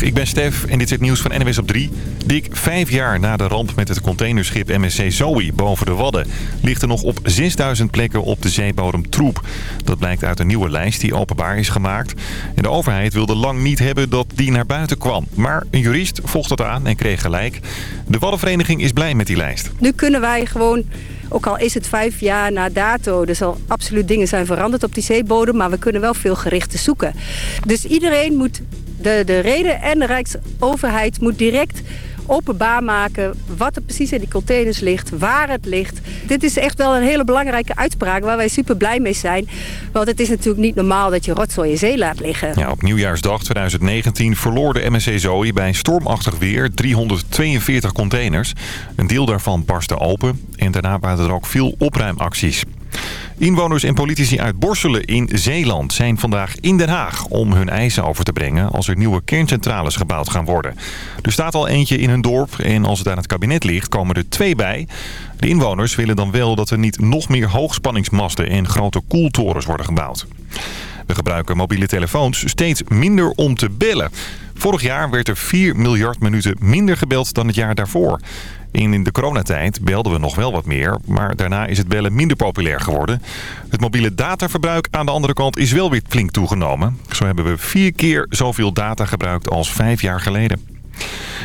Ik ben Stef en dit is het nieuws van NWS op 3. Dik vijf jaar na de ramp met het containerschip MSC Zoe boven de Wadden... ligt er nog op 6000 plekken op de zeebodem troep. Dat blijkt uit een nieuwe lijst die openbaar is gemaakt. En de overheid wilde lang niet hebben dat die naar buiten kwam. Maar een jurist vocht het aan en kreeg gelijk. De Waddenvereniging is blij met die lijst. Nu kunnen wij gewoon ook al is het vijf jaar na dato, er zal absoluut dingen zijn veranderd op die zeebodem, maar we kunnen wel veel gerichten zoeken. Dus iedereen moet, de, de reden en de Rijksoverheid moet direct openbaar maken wat er precies in die containers ligt, waar het ligt. Dit is echt wel een hele belangrijke uitspraak waar wij super blij mee zijn. Want het is natuurlijk niet normaal dat je rotzooi in zee laat liggen. Ja, op nieuwjaarsdag 2019 verloor de MSC Zoe bij stormachtig weer 342 containers. Een deel daarvan barstte open en daarna waren er ook veel opruimacties. Inwoners en politici uit Borselen in Zeeland zijn vandaag in Den Haag om hun eisen over te brengen als er nieuwe kerncentrales gebouwd gaan worden. Er staat al eentje in hun dorp en als het aan het kabinet ligt komen er twee bij. De inwoners willen dan wel dat er niet nog meer hoogspanningsmasten en grote koeltorens worden gebouwd. We gebruiken mobiele telefoons steeds minder om te bellen. Vorig jaar werd er 4 miljard minuten minder gebeld dan het jaar daarvoor. In de coronatijd belden we nog wel wat meer, maar daarna is het bellen minder populair geworden. Het mobiele dataverbruik aan de andere kant is wel weer flink toegenomen. Zo hebben we vier keer zoveel data gebruikt als vijf jaar geleden.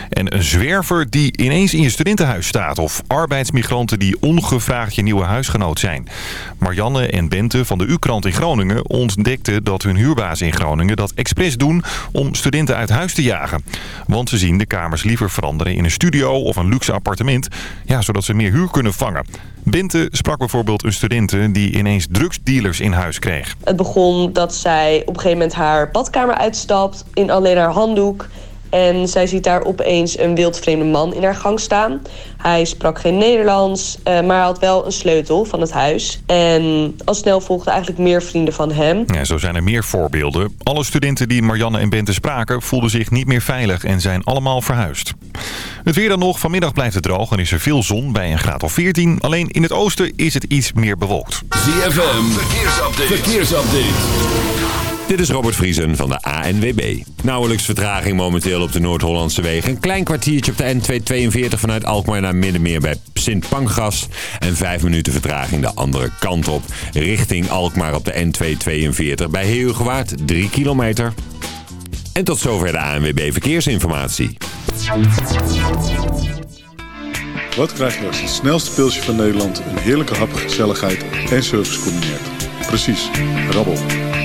En een zwerver die ineens in je studentenhuis staat... of arbeidsmigranten die ongevraagd je nieuwe huisgenoot zijn. Marianne en Bente van de U-krant in Groningen ontdekten dat hun huurbaas in Groningen... dat expres doen om studenten uit huis te jagen. Want ze zien de kamers liever veranderen in een studio of een luxe appartement... Ja, zodat ze meer huur kunnen vangen. Bente sprak bijvoorbeeld een studente die ineens drugsdealers in huis kreeg. Het begon dat zij op een gegeven moment haar badkamer uitstapt... in alleen haar handdoek en zij ziet daar opeens een wildvreemde man in haar gang staan. Hij sprak geen Nederlands, uh, maar had wel een sleutel van het huis. En al snel volgden eigenlijk meer vrienden van hem. Ja, zo zijn er meer voorbeelden. Alle studenten die Marianne en Bente spraken voelden zich niet meer veilig en zijn allemaal verhuisd. Het weer dan nog. Vanmiddag blijft het droog en is er veel zon bij een graad of 14. Alleen in het oosten is het iets meer bewolkt. ZFM, verkeersupdate. verkeersupdate. Dit is Robert Vriesen van de ANWB. Nauwelijks vertraging momenteel op de Noord-Hollandse wegen. Een klein kwartiertje op de N242 vanuit Alkmaar naar Middenmeer bij Sint Pancras. En vijf minuten vertraging de andere kant op. Richting Alkmaar op de N242 bij Heelgewaard 3 kilometer. En tot zover de ANWB Verkeersinformatie. Wat krijg je als het snelste pilsje van Nederland... een heerlijke hap, gezelligheid en service combineert? Precies, rabbel.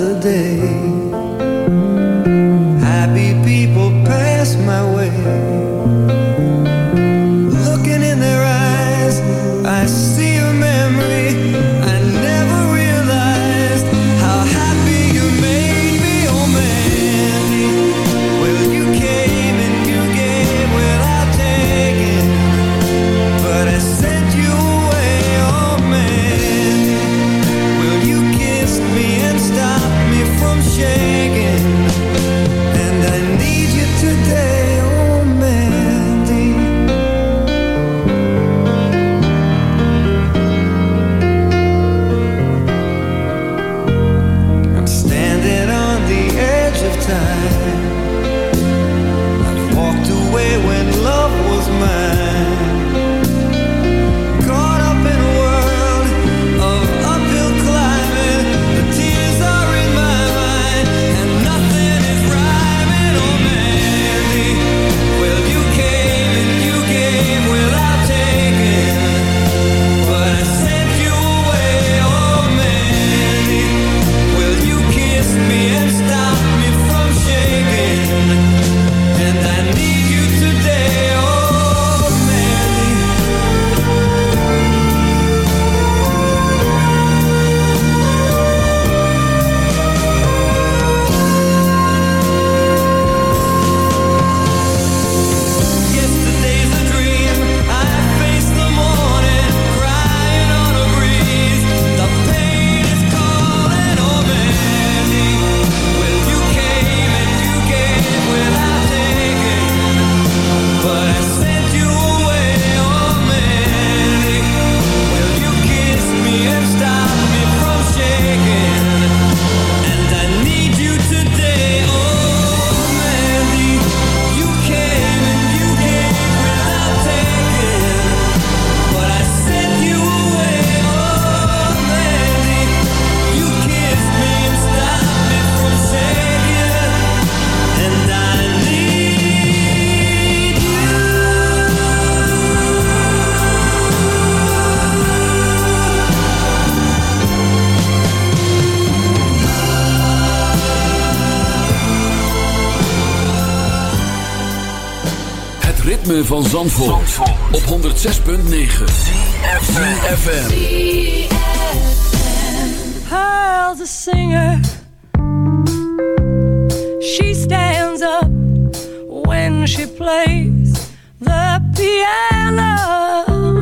the day ritme van Zandvoort, Zandvoort. op 106.9 CFFM Pearl's a singer. She stands up when she plays the piano.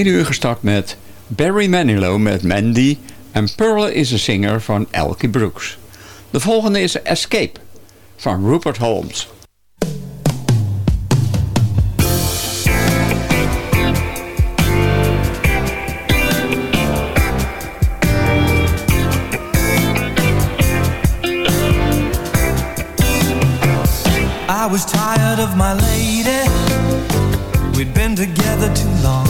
Tweede uur gestart met Barry Manilow met Mandy en Pearl is a Singer van Elkie Brooks. De volgende is Escape van Rupert Holmes. I was tired of my lady. We'd been together too long.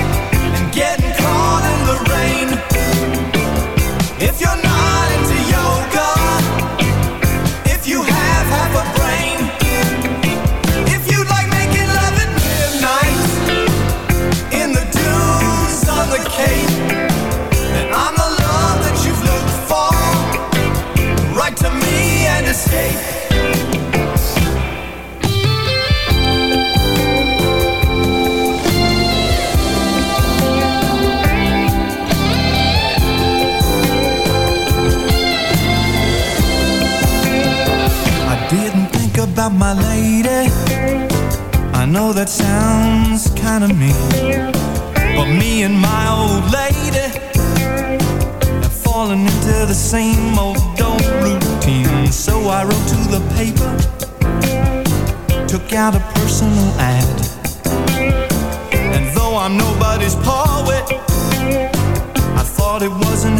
that sounds kinda mean. But me and my old lady fallen into the same old old routine. So I wrote to the paper, took out a personal ad. And though I'm nobody's poet, I thought it wasn't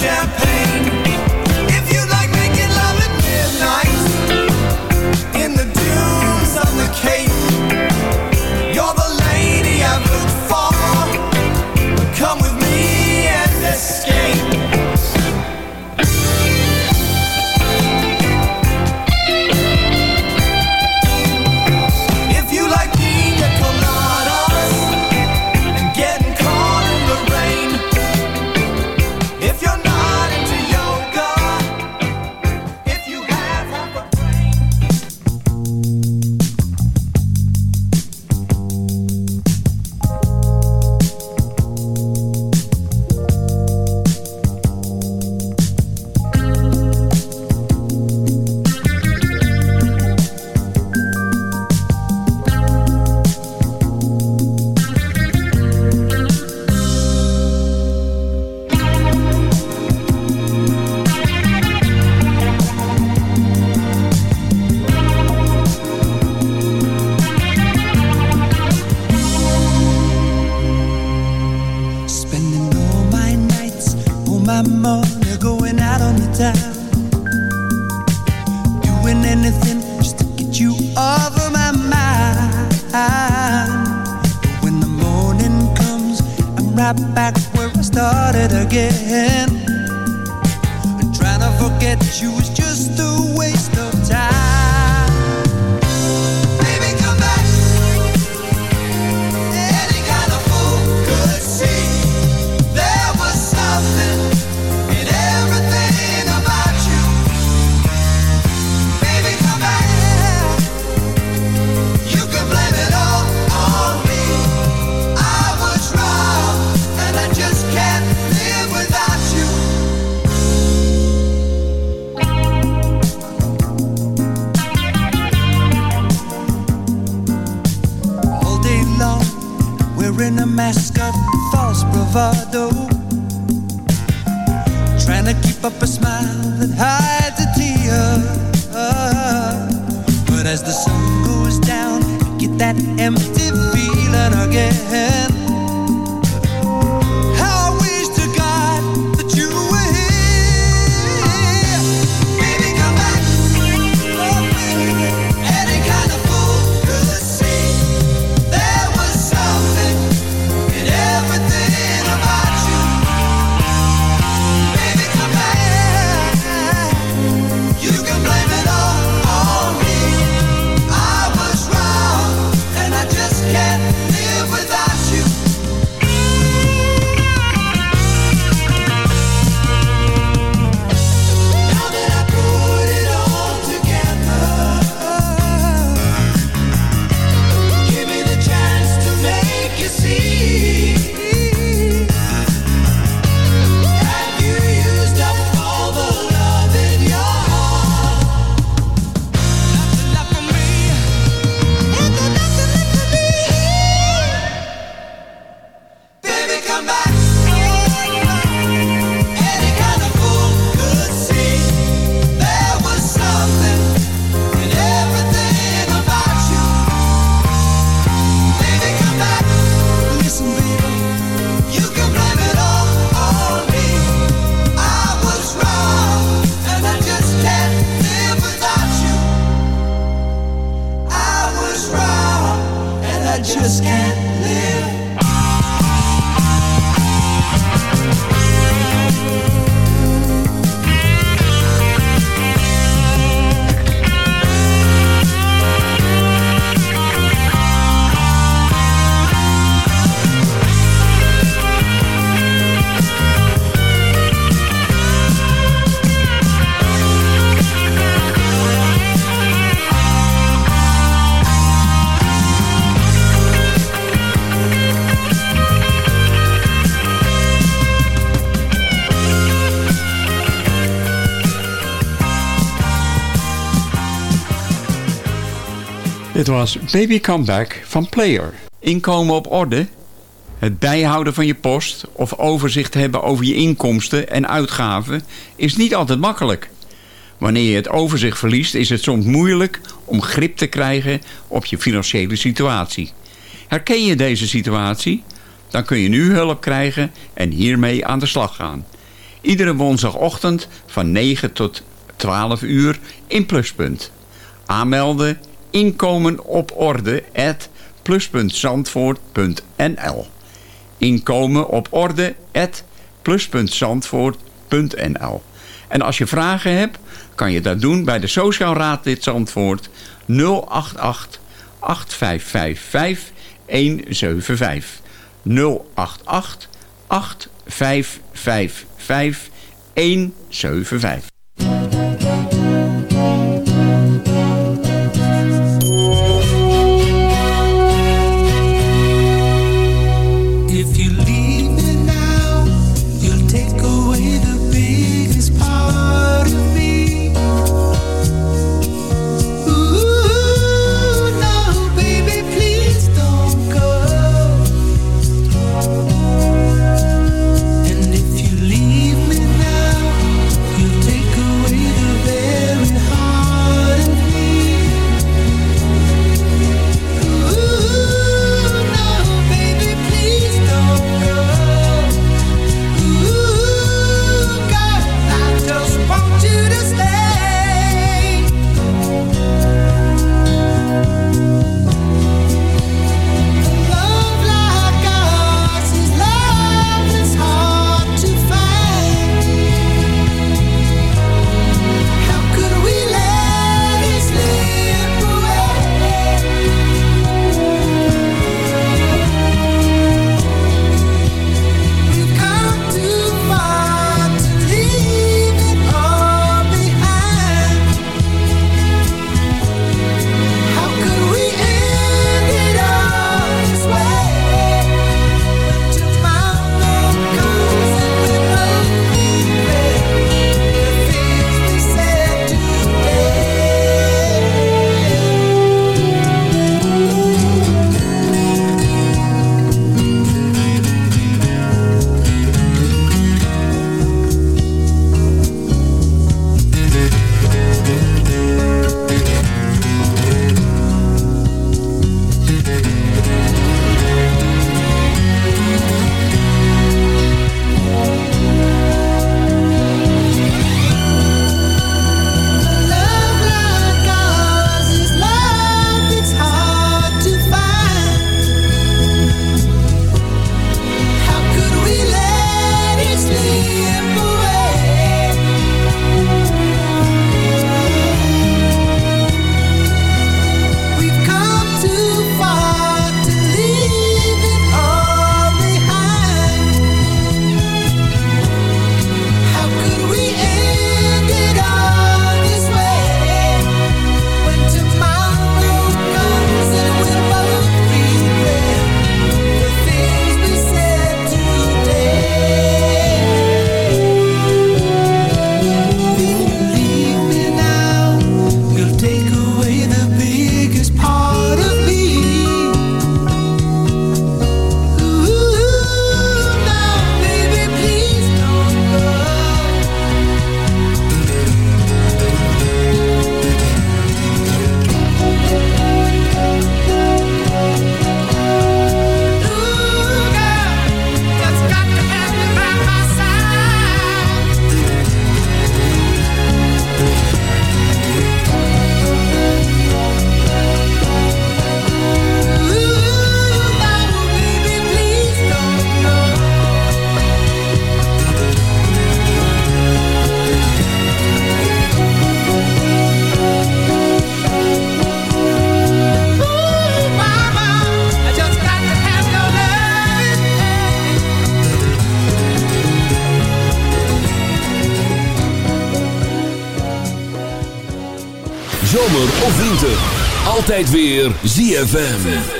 champagne. that empty feeling again. was Baby Comeback van Player. Inkomen op orde? Het bijhouden van je post of overzicht hebben over je inkomsten en uitgaven is niet altijd makkelijk. Wanneer je het overzicht verliest is het soms moeilijk om grip te krijgen op je financiële situatie. Herken je deze situatie? Dan kun je nu hulp krijgen en hiermee aan de slag gaan. Iedere woensdagochtend van 9 tot 12 uur in Pluspunt. Aanmelden inkomen op orde at plus.zandvoort.nl inkomen op orde at plus.zandvoort.nl En als je vragen hebt, kan je dat doen bij de Sociaal Raad dit Zandvoort 088 8555 175 088 8555 175 Altijd weer ZFM.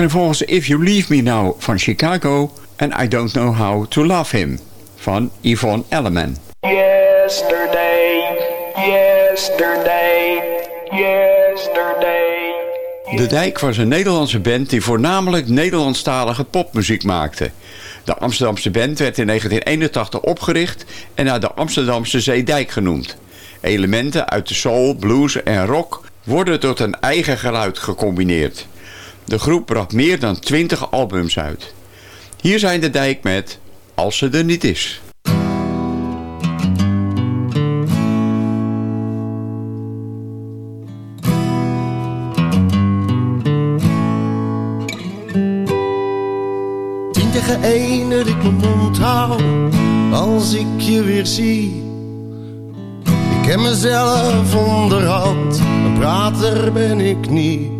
Waren achtereenvolgens If You Leave Me Now van Chicago en I Don't Know How To Love Him van Yvonne Elliman. Yesterday, yesterday, yesterday. De Dijk was een Nederlandse band die voornamelijk Nederlandstalige popmuziek maakte. De Amsterdamse band werd in 1981 opgericht en naar de Amsterdamse Zeedijk genoemd. Elementen uit de soul, blues en rock worden tot een eigen geluid gecombineerd. De groep bracht meer dan 20 albums uit. Hier zijn de Dijk met Als ze er niet is. Tien tegen één dat ik mijn mond hou als ik je weer zie. Ik ken mezelf onderhand, een prater ben ik niet.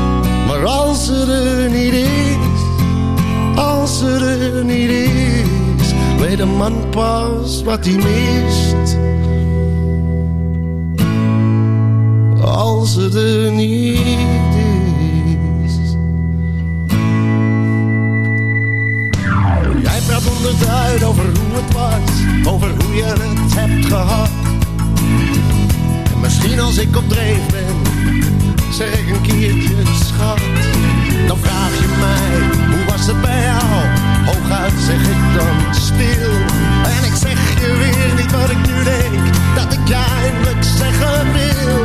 Als ze er niet is, als ze er niet is, weet een man pas wat hij mist. Als ze er niet is. Jij praat onderduid over hoe het was, over hoe je het hebt gehad. En misschien als ik op ben, zeg ik een keertje schat. Dan vraag je mij, hoe was het bij jou? Hooguit zeg ik dan stil. En ik zeg je weer niet wat ik nu denk, dat ik eindelijk zeggen wil.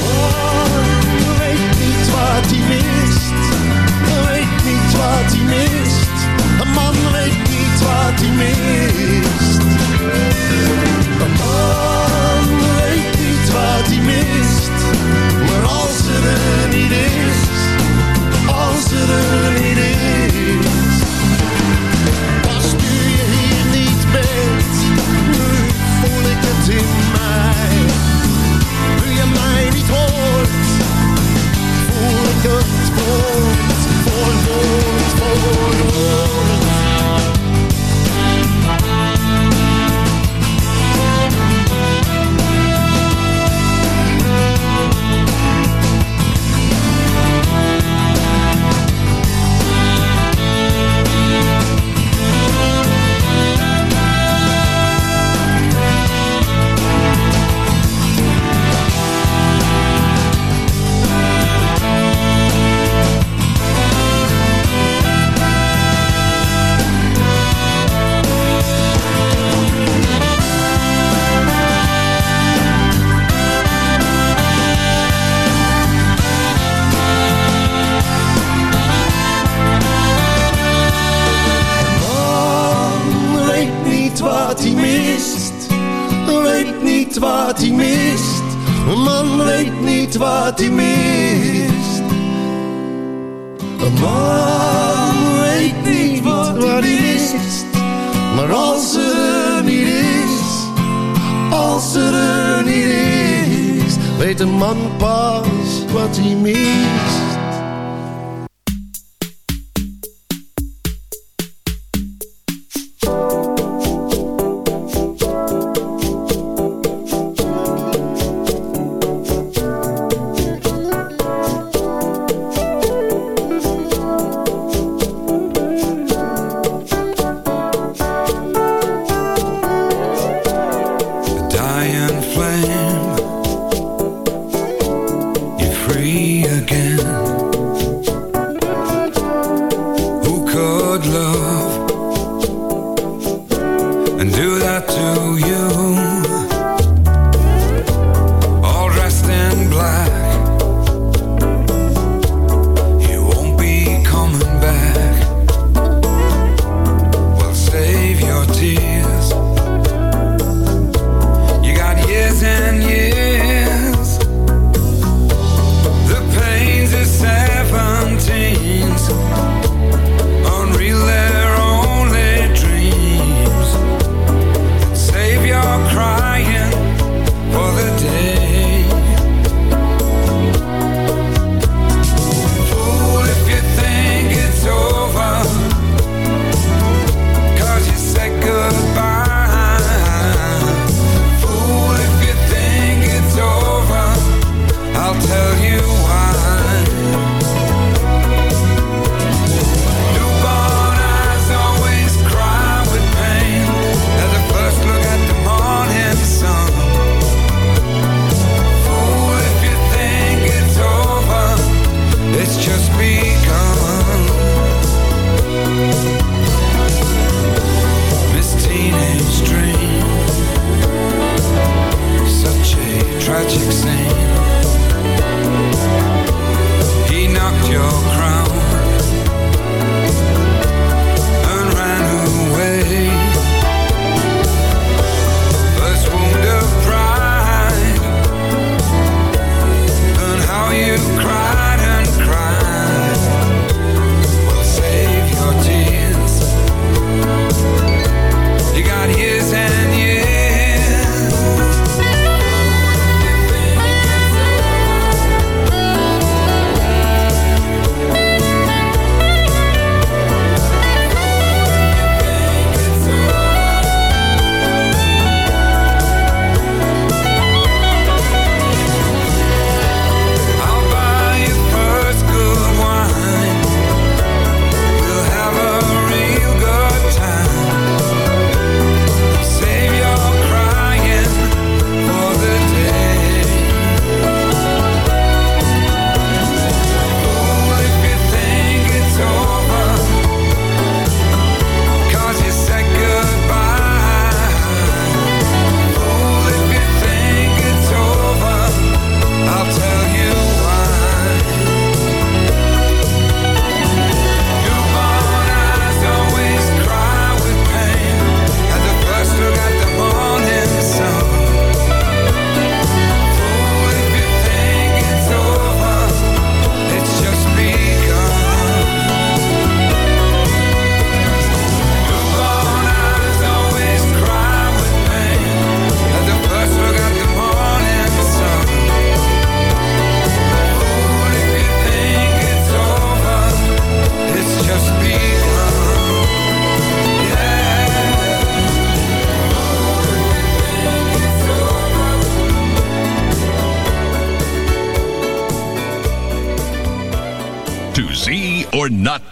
Oh, weet niet wat hij mist. Weet niet wat hij mist. Een man weet niet wat hij mist. Weet wat hij mist. Maar als er er niet is, als er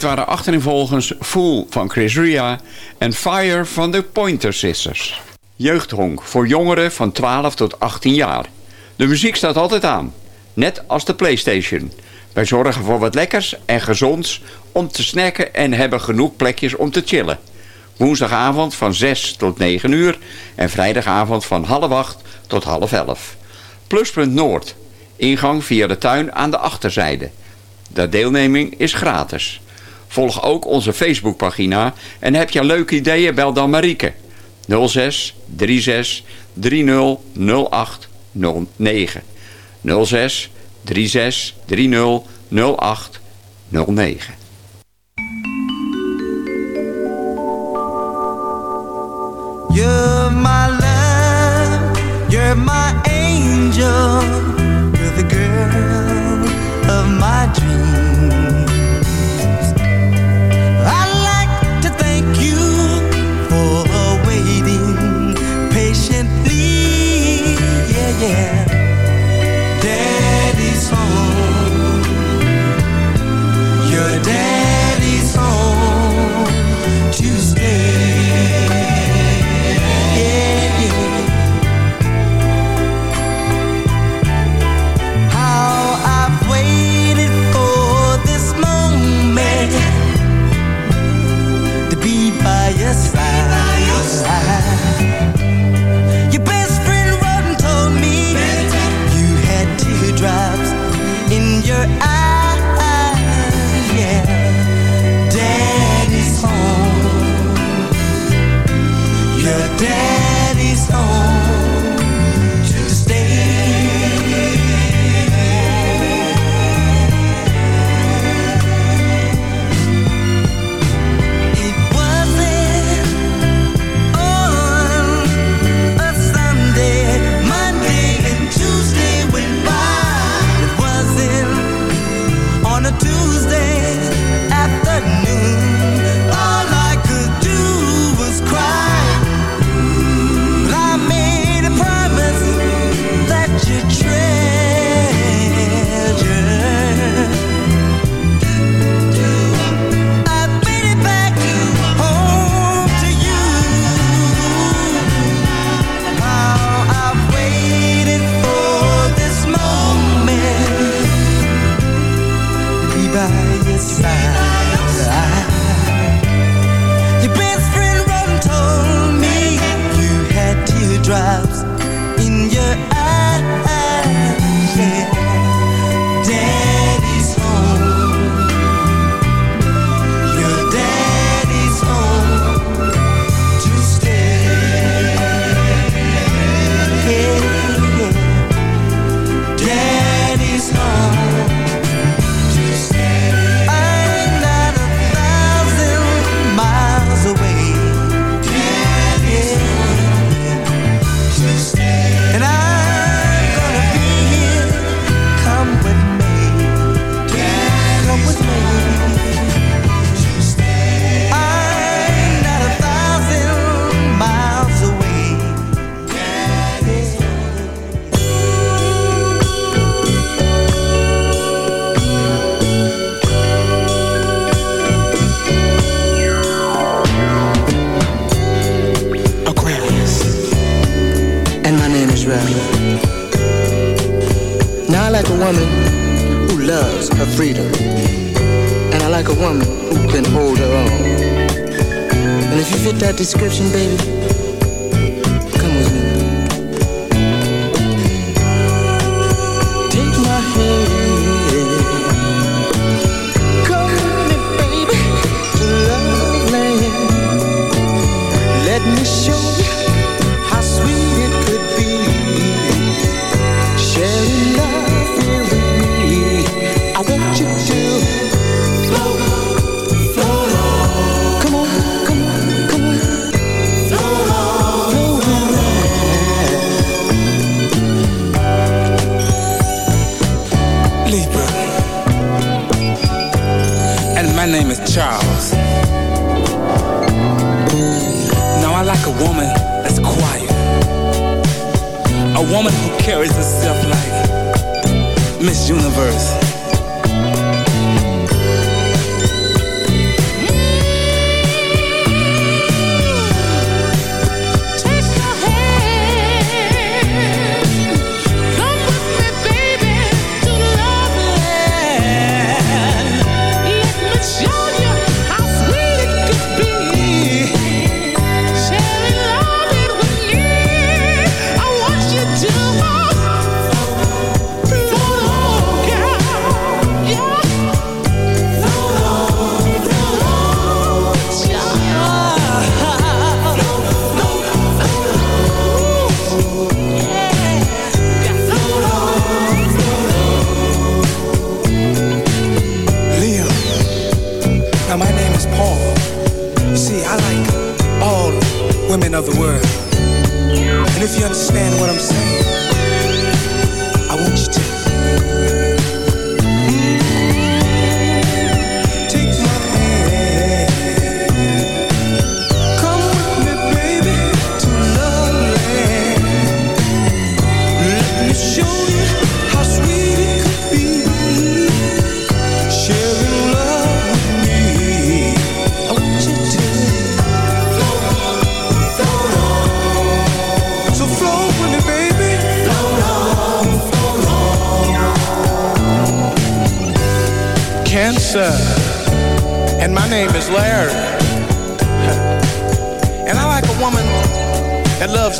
Dit waren achtereenvolgens Fool van Chris Ria en Fire van de Pointer Sisters. Jeugdhonk voor jongeren van 12 tot 18 jaar. De muziek staat altijd aan, net als de Playstation. Wij zorgen voor wat lekkers en gezonds om te snacken en hebben genoeg plekjes om te chillen. Woensdagavond van 6 tot 9 uur en vrijdagavond van half 8 tot half 11. Pluspunt Noord. Ingang via de tuin aan de achterzijde. De deelneming is gratis. Volg ook onze Facebookpagina en heb je leuke ideeën, bel dan Marieke. 06 36 30 08 09. 06 36 30 08 09. You're my love, you're my angel, the girl of my dreams.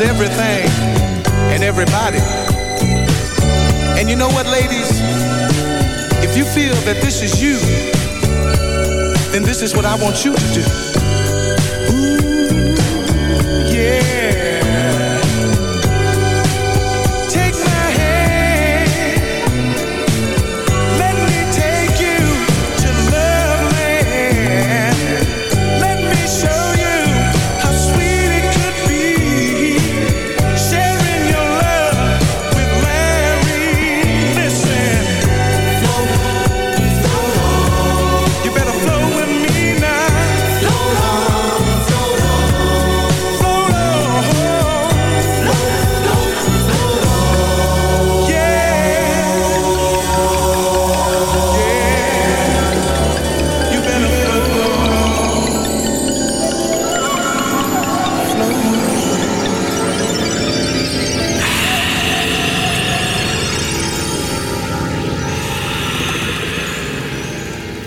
Everything and everybody. And you know what, ladies? If you feel that this is you, then this is what I want you to do.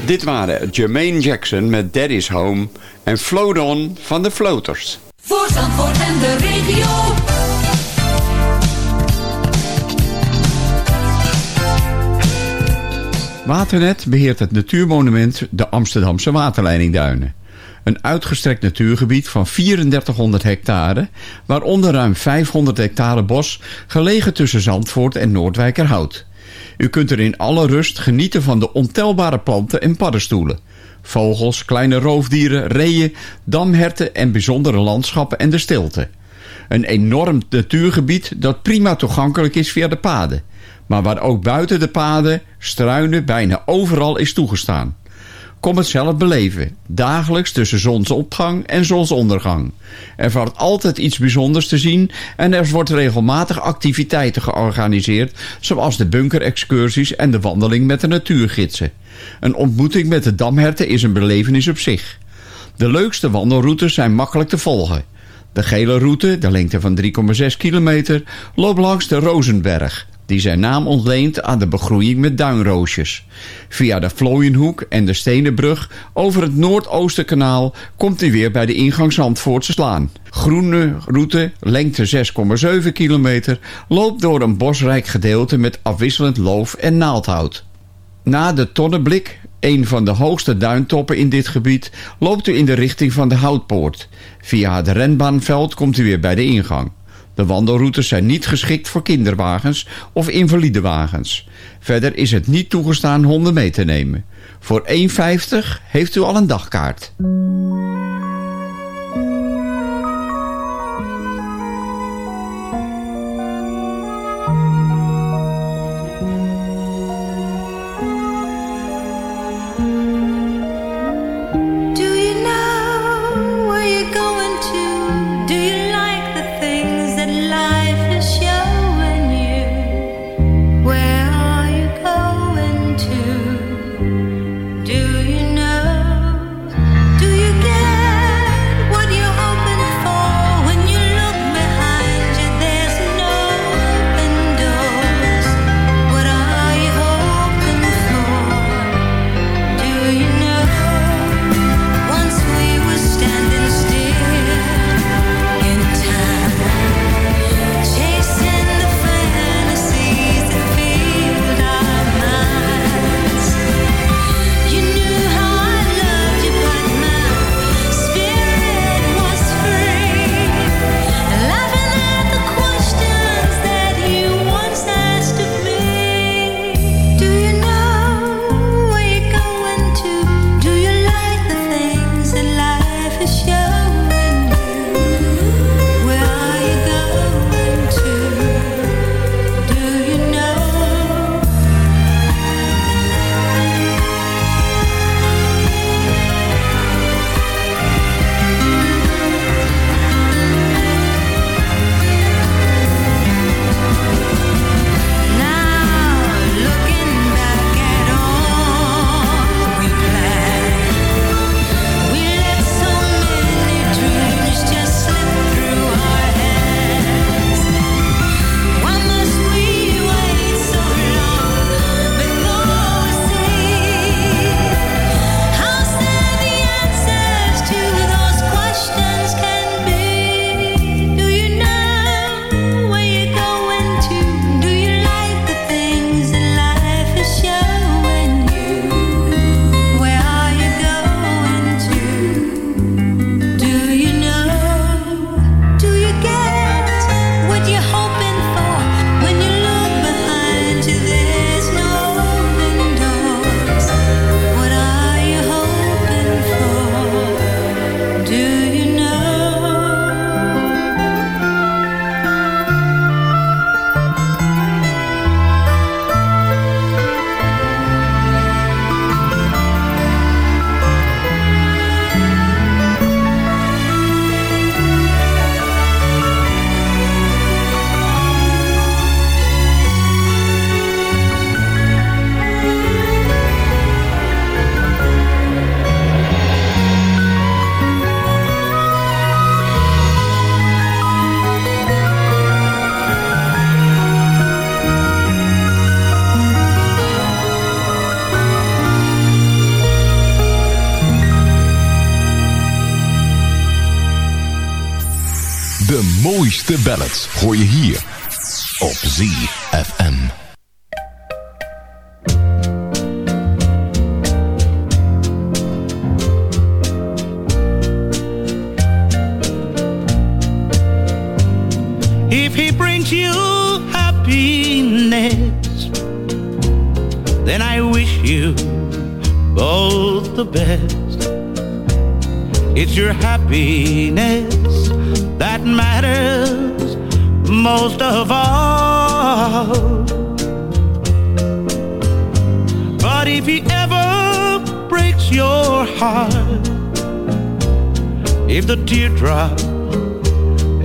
Dit waren Jermaine Jackson met Daddy's Home en Float On van de Floaters. Voor Zandvoort en de regio. Waternet beheert het natuurmonument de Amsterdamse waterleidingduinen. Een uitgestrekt natuurgebied van 3400 hectare, waaronder ruim 500 hectare bos, gelegen tussen Zandvoort en Noordwijkerhout. U kunt er in alle rust genieten van de ontelbare planten en paddenstoelen. Vogels, kleine roofdieren, reeën, damherten en bijzondere landschappen en de stilte. Een enorm natuurgebied dat prima toegankelijk is via de paden. Maar waar ook buiten de paden struinen bijna overal is toegestaan. Kom het zelf beleven. Dagelijks tussen zonsopgang en zonsondergang. Er valt altijd iets bijzonders te zien en er wordt regelmatig activiteiten georganiseerd, zoals de bunkerexcursies en de wandeling met de natuurgidsen. Een ontmoeting met de damherten is een belevenis op zich. De leukste wandelroutes zijn makkelijk te volgen. De gele route, de lengte van 3,6 kilometer, loopt langs de Rozenberg, die zijn naam ontleent aan de begroeiing met duinroosjes. Via de Vlooienhoek en de Stenenbrug over het Noordoostenkanaal komt hij weer bij de ingang Zandvoortse Slaan. Groene route, lengte 6,7 kilometer, loopt door een bosrijk gedeelte met afwisselend loof en naaldhout. Na de Tonneblik, een van de hoogste duintoppen in dit gebied, loopt u in de richting van de Houtpoort. Via het renbaanveld komt u weer bij de ingang. De wandelroutes zijn niet geschikt voor kinderwagens of invalidewagens. Verder is het niet toegestaan honden mee te nemen. Voor 1,50 heeft u al een dagkaart.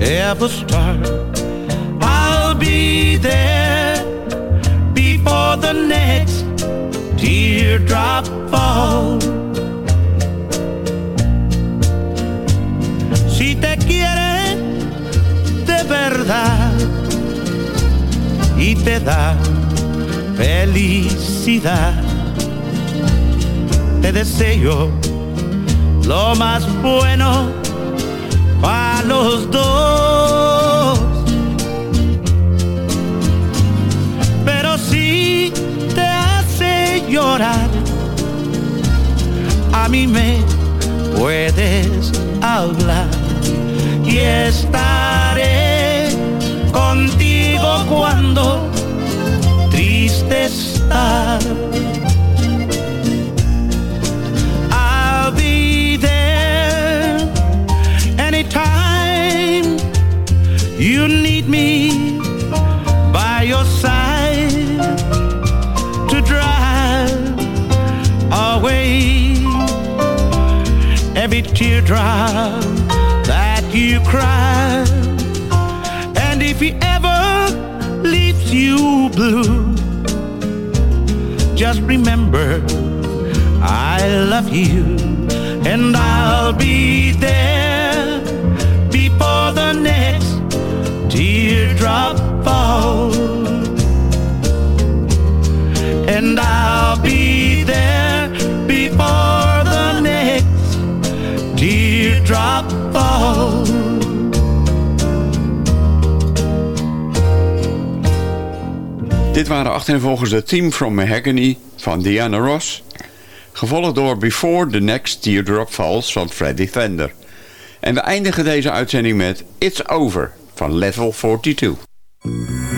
Ever start, I'll be there before the next teardrop falls. Si te quiere verdad y te da felicidad. Te deseo lo más bueno para los dos. Pero si te hace llorar, a mí me puedes hablar y estaré contigo cuando triste estás. Anytime you need me by your side to drive away every teardrop that you cry. And if he ever leaves you blue, just remember I love you and I'll be there Dit waren achtereenvolgens de Team from Mahogany van Diana Ross. Gevolgd door Before the Next Teardrop Falls van Freddie Fender. En we eindigen deze uitzending met It's Over van Level 42.